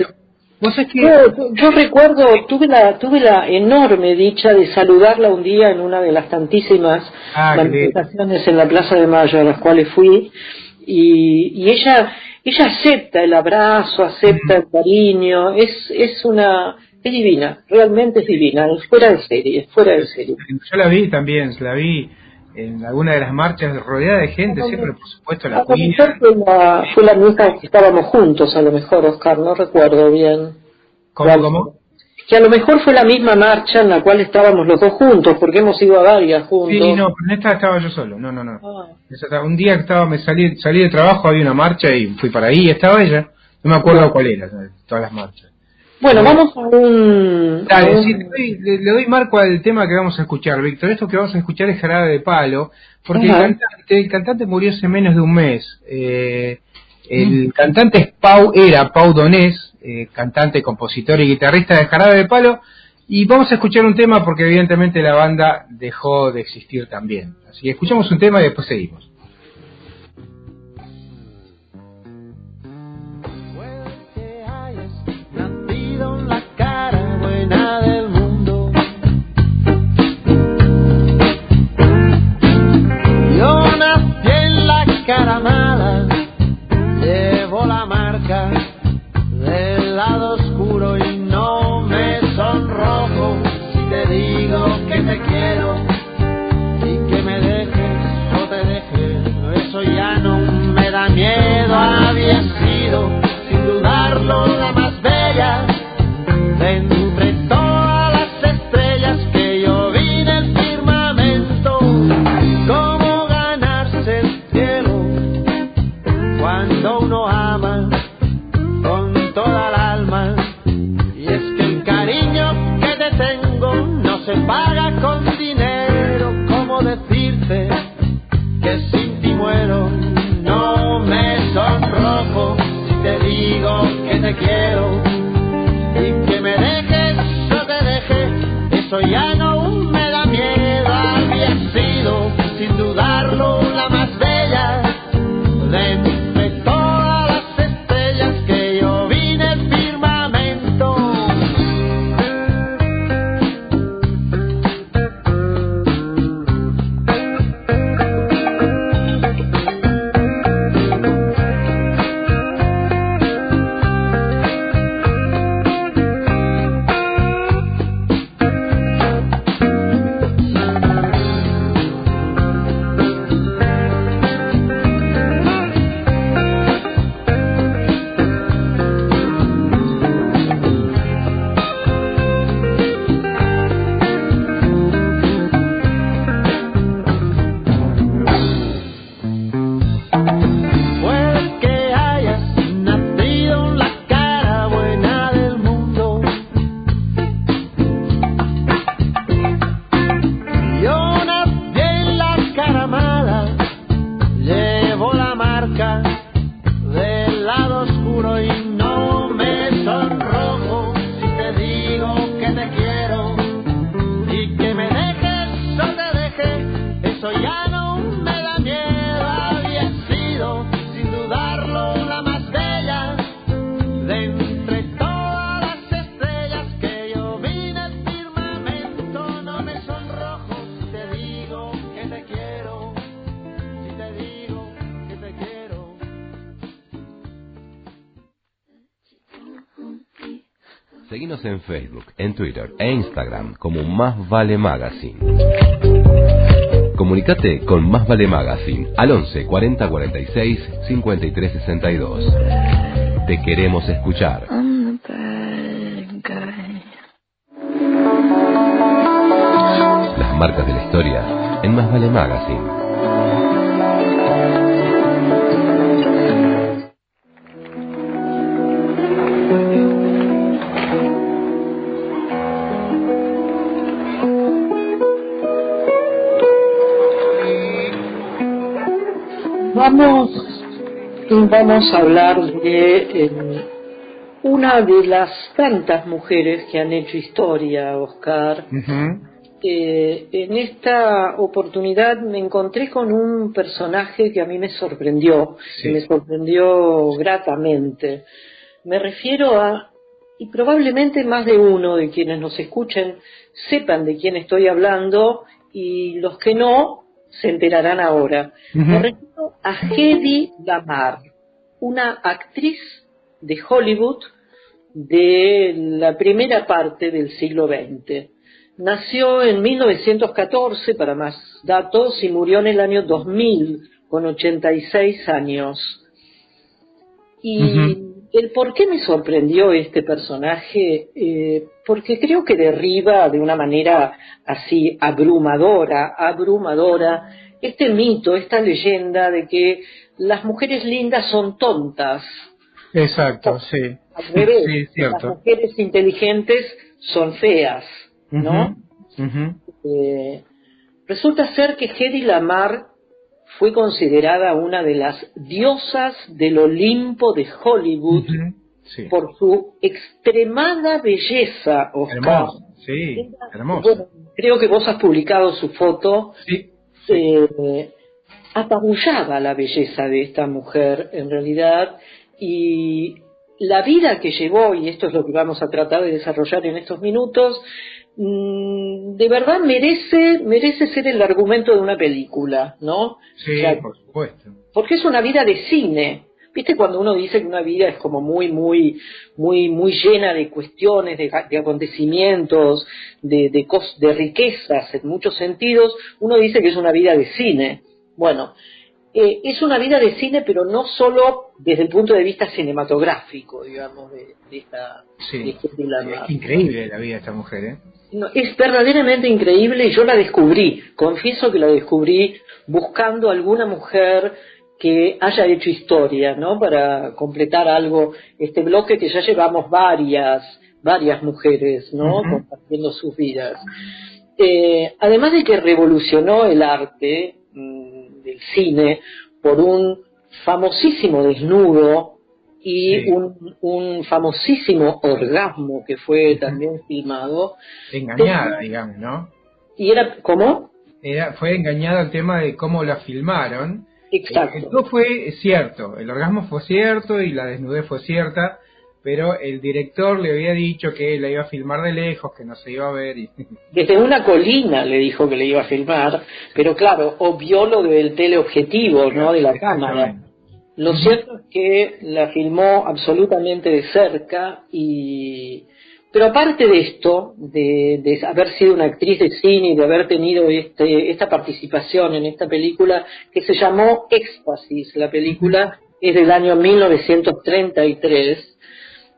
sabés que... Yo, yo recuerdo, tuve la, tuve la enorme dicha de saludarla un día en una de las tantísimas Ah, manifestaciones en la Plaza de Mayo a las cuales fui y, y ella ella acepta el abrazo, acepta el cariño, es es una es divina, realmente es divina, es fuera de serie, es fuera de serie. Yo la vi también, la vi en alguna de las marchas rodeada de gente, siempre por supuesto la cuida. fue la, fue la misma que estábamos juntos, a lo mejor, Oscar, no recuerdo bien. ¿Cómo, cómo? Que a lo mejor fue la misma marcha en la cual estábamos los dos juntos, porque hemos ido a varias juntos. Sí, no, pero en esta estaba yo solo, no, no, no. Ah. Un día que estaba, me salí, salí de trabajo, había una marcha y fui para ahí, estaba ella. No me acuerdo cuál era, todas las marchas. Bueno, vamos a un... Dale, a un- sí, le, doy, le- le doy marco al tema que vamos a escuchar, Víctor. Esto que vamos a escuchar es Jarabe de Palo, porque el cantante, el cantante murió hace menos de un mes. Eh, el cantante es Pau, era Pau Donés, eh, cantante, compositor y guitarrista de Jarabe de Palo, y vamos a escuchar un tema porque evidentemente la banda dejó de existir también. Así que escuchamos un tema y después seguimos. En Twitter e Instagram como Más Vale Magazine. Comunicate con Más Vale Magazine al 11 40 46 53 62. Te queremos escuchar. Las marcas de la historia en Más Vale Magazine. Vamos a hablar de eh, una de las tantas mujeres que han hecho historia, Oscar. Eh, en esta oportunidad me encontré con un personaje que a mí me sorprendió, Sí. me sorprendió gratamente. Me refiero a, y probablemente más de uno de quienes nos escuchen sepan de quién estoy hablando, y los que no se enterarán ahora. Me refiero a Hedy Lamar, una actriz de Hollywood de la primera parte del siglo XX. Nació en 1914, para más datos, y murió en el año 2000, con 86 años. Y el por qué me sorprendió este personaje, eh, porque creo que derriba de una manera así abrumadora, abrumadora, este mito, esta leyenda de que las mujeres lindas son tontas. Exacto, sí. Al revés, Sí, las mujeres inteligentes son feas, ¿no? Eh, resulta ser que Hedy Lamar fue considerada una de las diosas del Olimpo de Hollywood Sí. por su extremada belleza, Oscar. Hermoso, sí. Bueno, creo que vos has publicado su foto. Eh, apabullaba la belleza de esta mujer, en realidad, y la vida que llevó, y esto es lo que vamos a tratar de desarrollar en estos minutos, mm, de verdad merece, merece ser el argumento de una película, ¿no? Sí, O sea, por supuesto. porque es una vida de cine. ¿Viste cuando uno dice que una vida es como muy, muy, muy, muy llena de cuestiones, de, de acontecimientos, de, de, cos- de riquezas en muchos sentidos? Uno dice que es una vida de cine. Bueno, eh, es una vida de cine, pero no solo desde el punto de vista cinematográfico, digamos, de, de esta, Sí. este- de la- Es increíble la vida de esta mujer, ¿eh? no, es verdaderamente increíble y yo la descubrí, confieso que la descubrí buscando alguna mujer que haya hecho historia, ¿no? Para completar algo, este bloque que ya llevamos varias, varias mujeres, ¿no? Compartiendo sus vidas. Eh, además de que revolucionó el arte del cine por un famosísimo desnudo y un, un famosísimo orgasmo que fue también filmado. Engañada, digamos, ¿no? Y era, ¿cómo? Era, fue engañada el tema de cómo la filmaron. Exacto. Eh, todo fue cierto, el orgasmo fue cierto y la desnudez fue cierta, pero el director le había dicho que la iba a filmar de lejos, que no se iba a ver. Y... Desde una colina le dijo que le iba a filmar, pero claro, obvió lo del teleobjetivo, ¿no? De la cámara. Lo cierto es que la filmó absolutamente de cerca y... Pero aparte de esto, de, de haber sido una actriz de cine y de haber tenido este, esta participación en esta película que se llamó Éxtasis, la película es del año 1933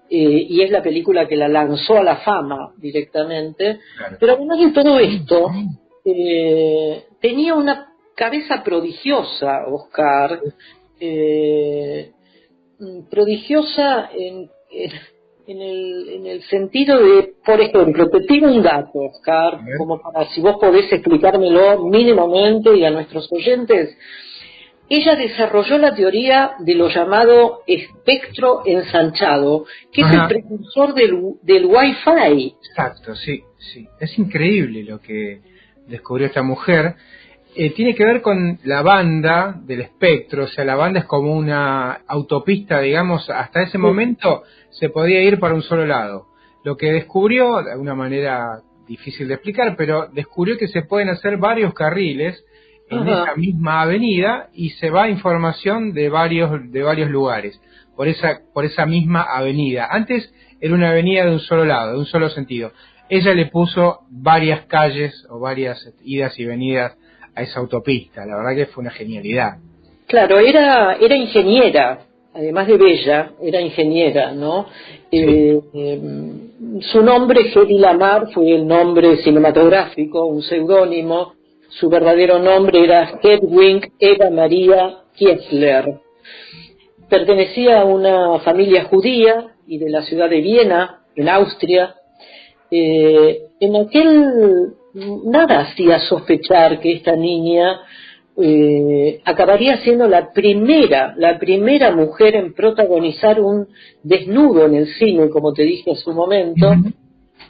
eh, y es la película que la lanzó a la fama directamente. Pero además de todo esto, eh, tenía una cabeza prodigiosa, Oscar, eh, prodigiosa en, en, en el, en el sentido de, por ejemplo, te tengo un dato, Oscar, como para si vos podés explicármelo mínimamente y a nuestros oyentes. Ella desarrolló la teoría de lo llamado espectro ensanchado, que es el precursor del, del Wi-Fi. Exacto, sí, sí. Es increíble lo que descubrió esta mujer. Eh, tiene que ver con la banda del espectro, o sea, la banda es como una autopista, digamos, hasta ese momento se podía ir para un solo lado. Lo que descubrió, de una manera difícil de explicar, pero descubrió que se pueden hacer varios carriles en Ajá. esa misma avenida y se va información de varios de varios lugares por esa por esa misma avenida. Antes era una avenida de un solo lado, de un solo sentido. Ella le puso varias calles o varias idas y venidas a esa autopista. La verdad que fue una genialidad. Claro, era, era ingeniera, además de bella, era ingeniera, ¿no? Eh, eh, su nombre, Hedy Lamar, fue el nombre cinematográfico, un seudónimo. Su verdadero nombre era Hedwig Eva María Kiesler. Pertenecía a una familia judía y de la ciudad de Viena, en Austria. Eh, en aquel nada hacía sospechar que esta niña eh, acabaría siendo la primera, la primera mujer en protagonizar un desnudo en el cine, como te dije en su momento,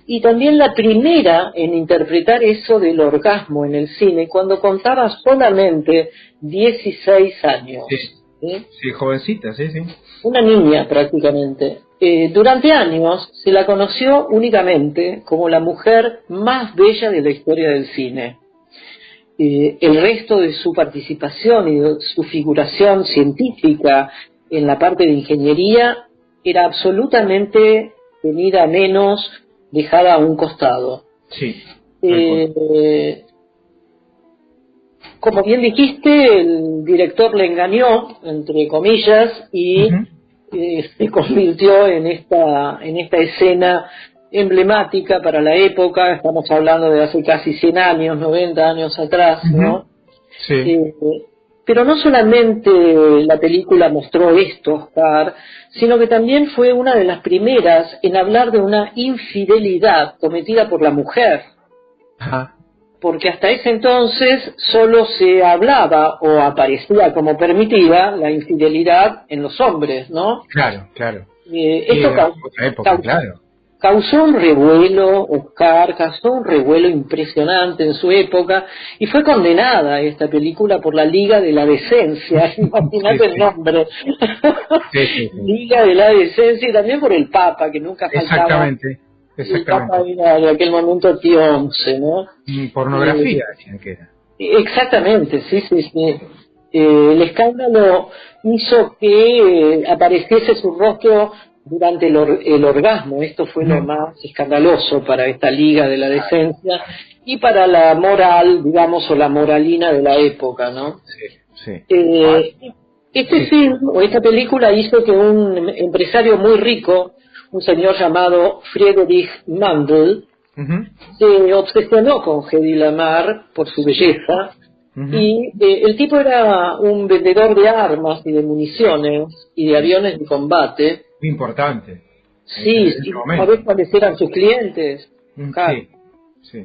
y también la primera en interpretar eso del orgasmo en el cine, cuando contaba solamente 16 años. ¿sí? Sí, jovencita, sí, sí. una niña prácticamente. Eh, durante años se la conoció únicamente como la mujer más bella de la historia del cine. Eh, el resto de su participación y de su figuración científica en la parte de ingeniería era absolutamente tenida menos, dejada a un costado. Sí. Eh, como bien dijiste, el director le engañó, entre comillas, y eh, se convirtió en esta, en esta escena emblemática para la época, estamos hablando de hace casi 100 años, 90 años atrás, ¿no? Sí. Eh, Pero no solamente la película mostró esto, Oscar, sino que también fue una de las primeras en hablar de una infidelidad cometida por la mujer. Ajá. Porque hasta ese entonces solo se hablaba o aparecía como permitida la infidelidad en los hombres, ¿no? Claro, claro. Eh, esto época, claro. Causó un revuelo, Oscar, causó un revuelo impresionante en su época y fue condenada esta película por la Liga de la Decencia, imagínate el nombre, Sí. Liga de la Decencia y también por el Papa, que nunca faltaba. Exactamente, El Papa exactamente. era de aquel momento Tío Once, ¿no? Pornografía, decían que era. Exactamente, sí, sí, sí. Eh, el escándalo hizo que eh, apareciese su rostro durante el, or- el orgasmo. Esto fue lo más escandaloso para esta liga de la decencia y para la moral, digamos, o la moralina de la época, ¿no? Sí. Eh, este film o esta película hizo que un empresario muy rico, un señor llamado Friedrich Mandel, se obsesionó con Hedy Lamar por su belleza y eh, el tipo era un vendedor de armas y de municiones y de aviones de combate. Muy importante. Sí, sí, ¿sabés cuáles eran sus clientes? Claro, Sí.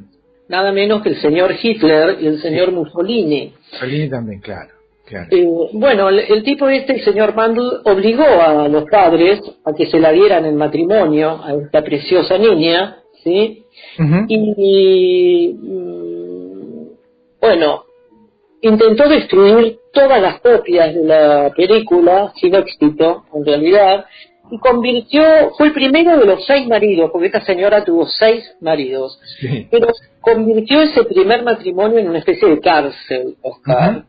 Nada menos que el señor Hitler y el señor Mussolini. Fellini también, claro. claro. Eh, bueno, el, el tipo este, el señor Mandel, obligó a los padres a que se la dieran en matrimonio a esta preciosa niña, ¿sí? Y, mm, bueno, intentó destruir todas las copias de la película, sin éxito, en realidad, y convirtió, fue el primero de los seis maridos, porque esta señora tuvo seis maridos, Sí. pero convirtió ese primer matrimonio en una especie de cárcel, Oscar,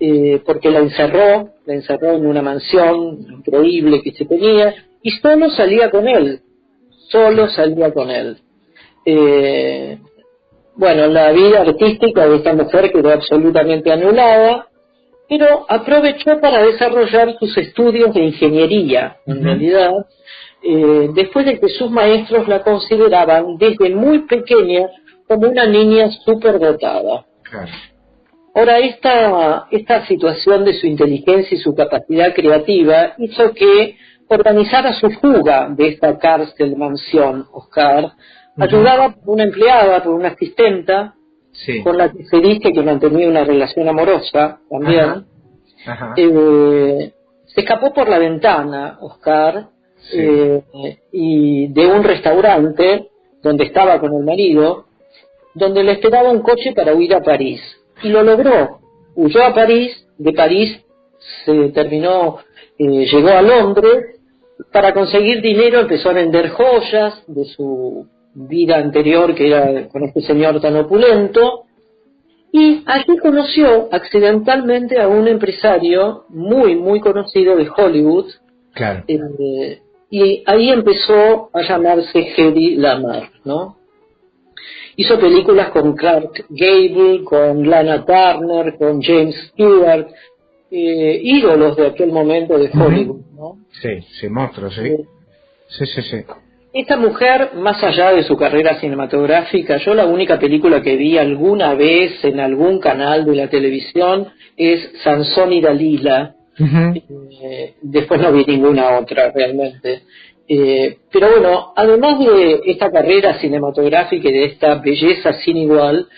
eh, porque la encerró, la encerró en una mansión increíble que se tenía, y solo salía con él, solo salía con él. Eh, bueno, la vida artística de esta mujer quedó absolutamente anulada, pero aprovechó para desarrollar sus estudios de ingeniería, en realidad, eh, después de que sus maestros la consideraban desde muy pequeña como una niña superdotada. Claro. Ahora, esta, esta situación de su inteligencia y su capacidad creativa hizo que organizara su fuga de esta cárcel mansión, Oscar, ayudada por una empleada, por una asistenta, Sí. con la que se dice que mantenía una relación amorosa también. Ajá. Ajá. Eh, se escapó por la ventana, Oscar, eh, y de un restaurante donde estaba con el marido, donde le esperaba un coche para huir a París. Y lo logró. Huyó a París, de París se terminó, eh, llegó a Londres, para conseguir dinero empezó a vender joyas de su vida anterior, que era con este señor tan opulento, y allí conoció accidentalmente a un empresario muy, muy conocido de Hollywood, Claro. eh, y ahí empezó a llamarse Hedy Lamar, ¿no? Hizo películas con Clark Gable, con Lana Turner, con James Stewart, eh, ídolos de aquel momento de Hollywood, ¿no? Sí, sí, monstruo, sí. Sí, sí, sí. Esta mujer, más allá de su carrera cinematográfica, yo la única película que vi alguna vez en algún canal de la televisión es Sansón y Dalila. Eh, después no vi ninguna otra realmente. Eh, pero bueno, además de esta carrera cinematográfica y de esta belleza sin igual,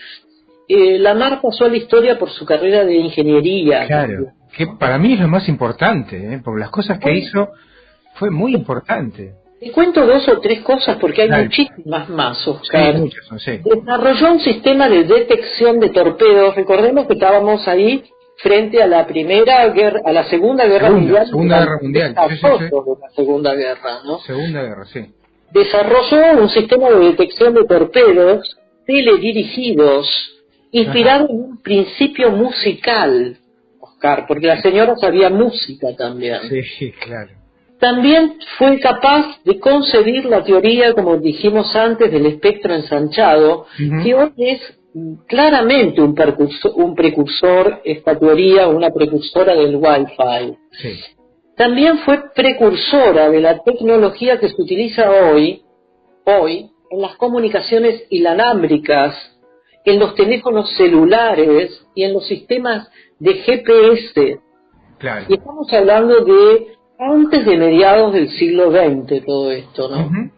eh, Lamar pasó a la historia por su carrera de ingeniería. Claro. Que para mí es lo más importante, ¿eh? porque las cosas que hizo fue muy importante. Te cuento dos o tres cosas porque hay Dale. muchísimas más, Sí, Oscar. muchas son, sí. Desarrolló un sistema de detección de torpedos. Recordemos que estábamos ahí frente a la primera guerra, a la segunda guerra Segunda, mundial. Segunda Guerra Mundial, sí, sí, sí. De la segunda guerra, ¿no? Segunda guerra, sí. Desarrolló un sistema de detección de torpedos teledirigidos, inspirado en un principio musical, Oscar, porque la señora sabía música también. Sí, claro. También fue capaz de concebir la teoría, como dijimos antes, del espectro ensanchado, que hoy es claramente un precursor, un precursor, esta teoría, una precursora del Wi-Fi. Sí. También fue precursora de la tecnología que se utiliza hoy, hoy, en las comunicaciones inalámbricas, en los teléfonos celulares y en los sistemas de GPS. Claro. Y estamos hablando de antes de mediados del siglo XX todo esto, ¿no?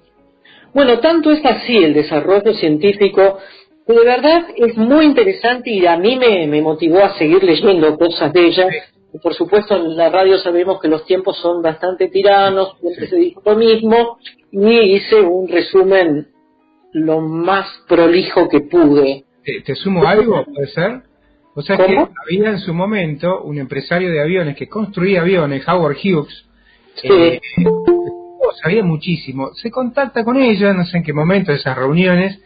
Bueno, tanto es así el desarrollo científico que de verdad es muy interesante y a mí me, me motivó a seguir leyendo cosas de ella. Y Por supuesto, en la radio sabemos que los tiempos son bastante tiranos, siempre se dijo lo mismo, y hice un resumen lo más prolijo que pude. ¿Te, te sumo algo? ¿Puede ser? O sea que había en su momento un empresario de aviones que construía aviones, Howard Hughes, eh, sabía muchísimo. Se contacta con ella, no sé en qué momento de esas reuniones,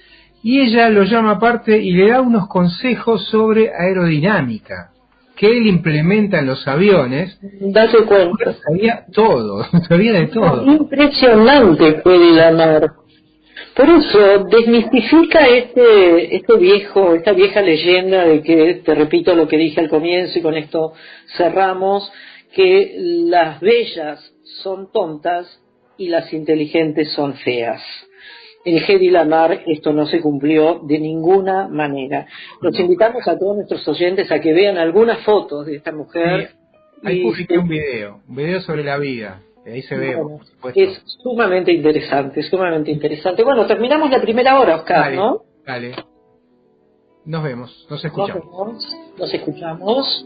y ella lo llama aparte y le da unos consejos sobre aerodinámica que él implementa en los aviones. Date cuenta. Sabía todo, sabía de todo. Impresionante fue Lamar. Por eso desmistifica este, este viejo, esta vieja leyenda de que, te repito lo que dije al comienzo y con esto cerramos, que las bellas son tontas y las inteligentes son feas. En Hedy Lamar esto no se cumplió de ninguna manera. Los invitamos a todos nuestros oyentes a que vean algunas fotos de esta mujer. Ahí y- publiqué un video, un video sobre la vida. Ahí se ve, Bueno, por supuesto. es sumamente interesante, sumamente interesante. Bueno, terminamos la primera hora, Oscar, Dale, ¿no? Dale. Nos vemos, nos Nos escuchamos. vemos, nos escuchamos.